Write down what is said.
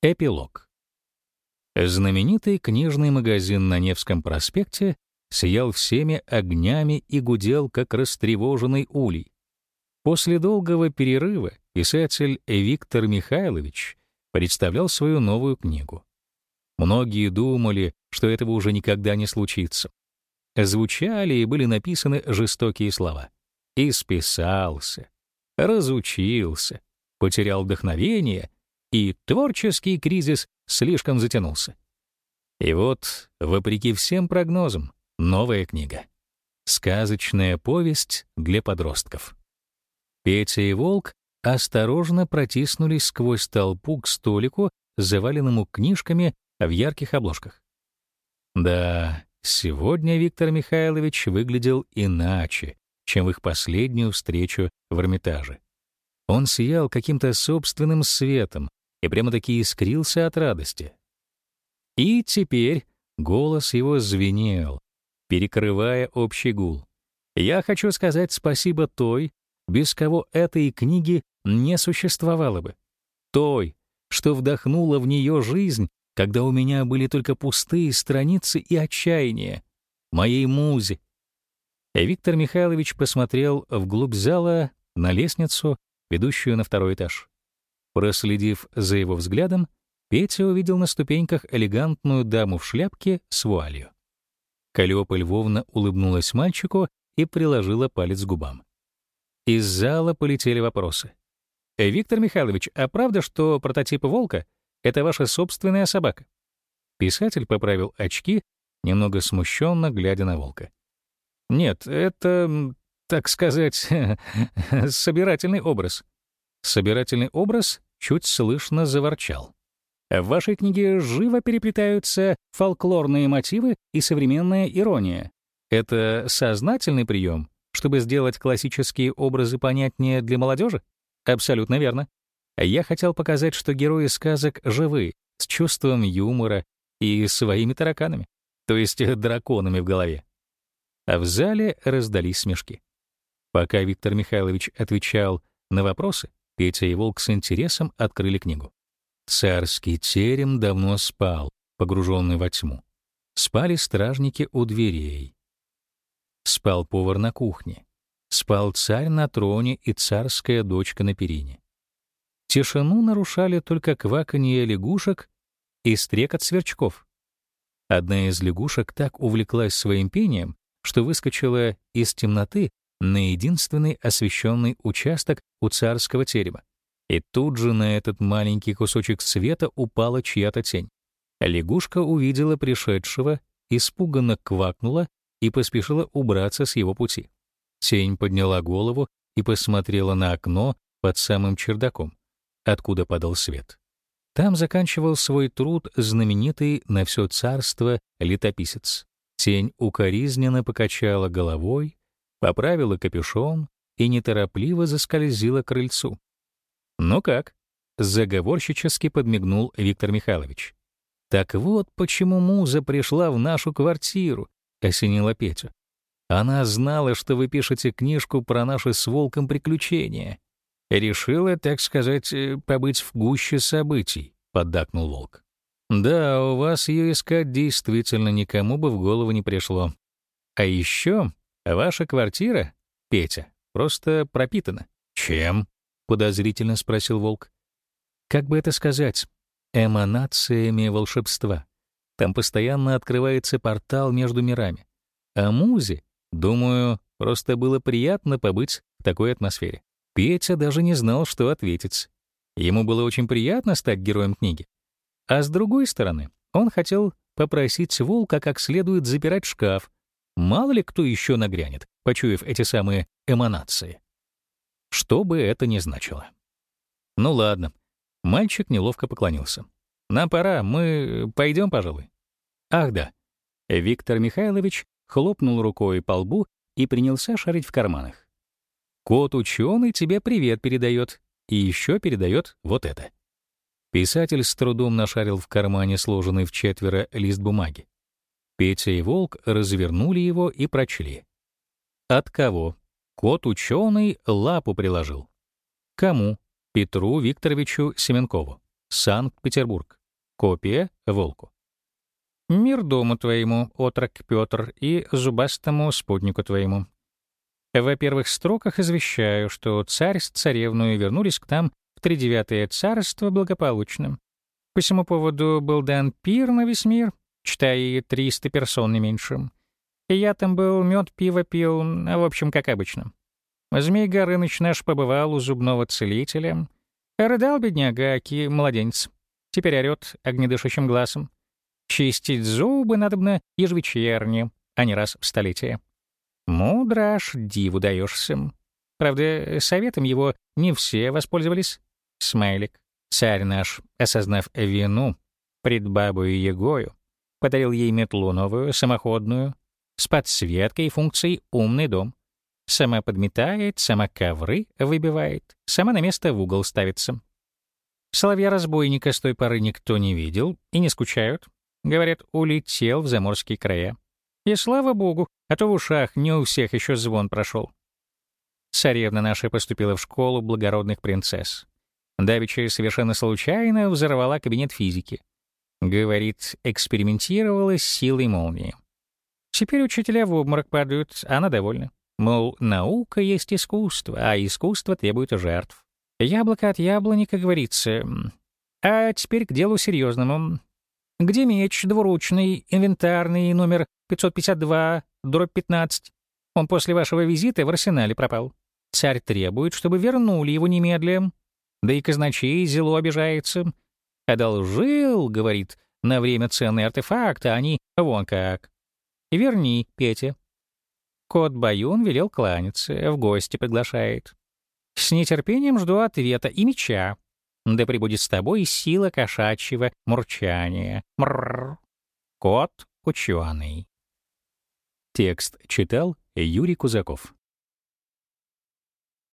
Эпилог. Знаменитый книжный магазин на Невском проспекте сиял всеми огнями и гудел, как растревоженный улей. После долгого перерыва писатель Виктор Михайлович представлял свою новую книгу. Многие думали, что этого уже никогда не случится. Звучали и были написаны жестокие слова. Исписался, разучился, потерял вдохновение — и творческий кризис слишком затянулся. И вот, вопреки всем прогнозам, новая книга. Сказочная повесть для подростков. Петя и Волк осторожно протиснулись сквозь толпу к столику, заваленному книжками в ярких обложках. Да, сегодня Виктор Михайлович выглядел иначе, чем в их последнюю встречу в Эрмитаже. Он сиял каким-то собственным светом, и прямо-таки искрился от радости. И теперь голос его звенел, перекрывая общий гул. Я хочу сказать спасибо той, без кого этой книги не существовало бы. Той, что вдохнула в нее жизнь, когда у меня были только пустые страницы и отчаяние. Моей музе. Виктор Михайлович посмотрел вглубь зала на лестницу, ведущую на второй этаж. Проследив за его взглядом, Петя увидел на ступеньках элегантную даму в шляпке с вуалью. Калиопа Львовна улыбнулась мальчику и приложила палец к губам. Из зала полетели вопросы. «Э, «Виктор Михайлович, а правда, что прототип волка — это ваша собственная собака?» Писатель поправил очки, немного смущенно глядя на волка. «Нет, это, так сказать, собирательный образ. Собирательный образ чуть слышно заворчал. В вашей книге живо переплетаются фольклорные мотивы и современная ирония. Это сознательный прием, чтобы сделать классические образы понятнее для молодежи? Абсолютно верно. Я хотел показать, что герои сказок живы, с чувством юмора и своими тараканами, то есть драконами в голове. А в зале раздались смешки. Пока Виктор Михайлович отвечал на вопросы, Петя и Волк с интересом открыли книгу. Царский терем давно спал, погруженный во тьму. Спали стражники у дверей. Спал повар на кухне. Спал царь на троне и царская дочка на перине. Тишину нарушали только кваканье лягушек и стрекот сверчков. Одна из лягушек так увлеклась своим пением, что выскочила из темноты на единственный освещенный участок у царского терема. И тут же на этот маленький кусочек света упала чья-то тень. Лягушка увидела пришедшего, испуганно квакнула и поспешила убраться с его пути. Тень подняла голову и посмотрела на окно под самым чердаком, откуда падал свет. Там заканчивал свой труд знаменитый на все царство летописец. Тень укоризненно покачала головой, поправила капюшон и неторопливо заскользила к крыльцу. «Ну как?» — заговорщически подмигнул Виктор Михайлович. «Так вот почему муза пришла в нашу квартиру», — осенила Петю. «Она знала, что вы пишете книжку про наши с Волком приключения. Решила, так сказать, э, побыть в гуще событий», — поддакнул Волк. «Да, у вас ее искать действительно никому бы в голову не пришло. А еще Ваша квартира, Петя, просто пропитана. Чем? подозрительно спросил Волк. Как бы это сказать? Эманациями волшебства. Там постоянно открывается портал между мирами. А Музе, думаю, просто было приятно побыть в такой атмосфере. Петя даже не знал, что ответить. Ему было очень приятно стать героем книги. А с другой стороны, он хотел попросить волка как следует запирать шкаф, Мало ли кто еще нагрянет, почуяв эти самые эманации. Что бы это ни значило. Ну ладно. Мальчик неловко поклонился. Нам пора, мы пойдем, пожалуй. Ах да. Виктор Михайлович хлопнул рукой по лбу и принялся шарить в карманах. Кот ученый тебе привет передает, и еще передает вот это. Писатель с трудом нашарил в кармане сложенный в четверо лист бумаги. Петя и Волк развернули его и прочли. От кого? Кот ученый лапу приложил. Кому? Петру Викторовичу Семенкову. Санкт-Петербург. Копия Волку. Мир дому твоему, отрок Петр, и зубастому спутнику твоему. Во первых строках извещаю, что царь с царевной вернулись к нам в тридевятое царство благополучным. По всему поводу был дан пир на весь мир, читай, 300 персон не меньше. И я там был, мед, пиво пил, в общем, как обычно. Змей Горыныч наш побывал у зубного целителя. Рыдал бедняга, аки младенец. Теперь орёт огнедышащим глазом. Чистить зубы надобно ежевечерне, а не раз в столетие. Мудро аж диву даешься. Правда, советом его не все воспользовались. Смайлик. Царь наш, осознав вину пред бабою Егою, подарил ей метлу новую, самоходную, с подсветкой и функцией «умный дом». Сама подметает, сама ковры выбивает, сама на место в угол ставится. Соловья-разбойника с той поры никто не видел и не скучают. Говорят, улетел в заморские края. И слава богу, а то в ушах не у всех еще звон прошел. Царевна наша поступила в школу благородных принцесс. Давича совершенно случайно взорвала кабинет физики. Говорит, экспериментировала с силой молнии. Теперь учителя в обморок падают, она довольна. Мол, наука есть искусство, а искусство требует жертв. Яблоко от яблони, как говорится. А теперь к делу серьезному. Где меч двуручный, инвентарный, номер 552, дробь 15? Он после вашего визита в арсенале пропал. Царь требует, чтобы вернули его немедленно. Да и казначей зело обижается. «Одолжил», — говорит, — «на время ценные артефакты, а они вон как». «Верни, Петя». Кот Баюн велел кланяться, в гости приглашает. С нетерпением жду ответа и меча. Да прибудет с тобой сила кошачьего мурчания. Мрррр. Кот ученый. Текст читал Юрий Кузаков.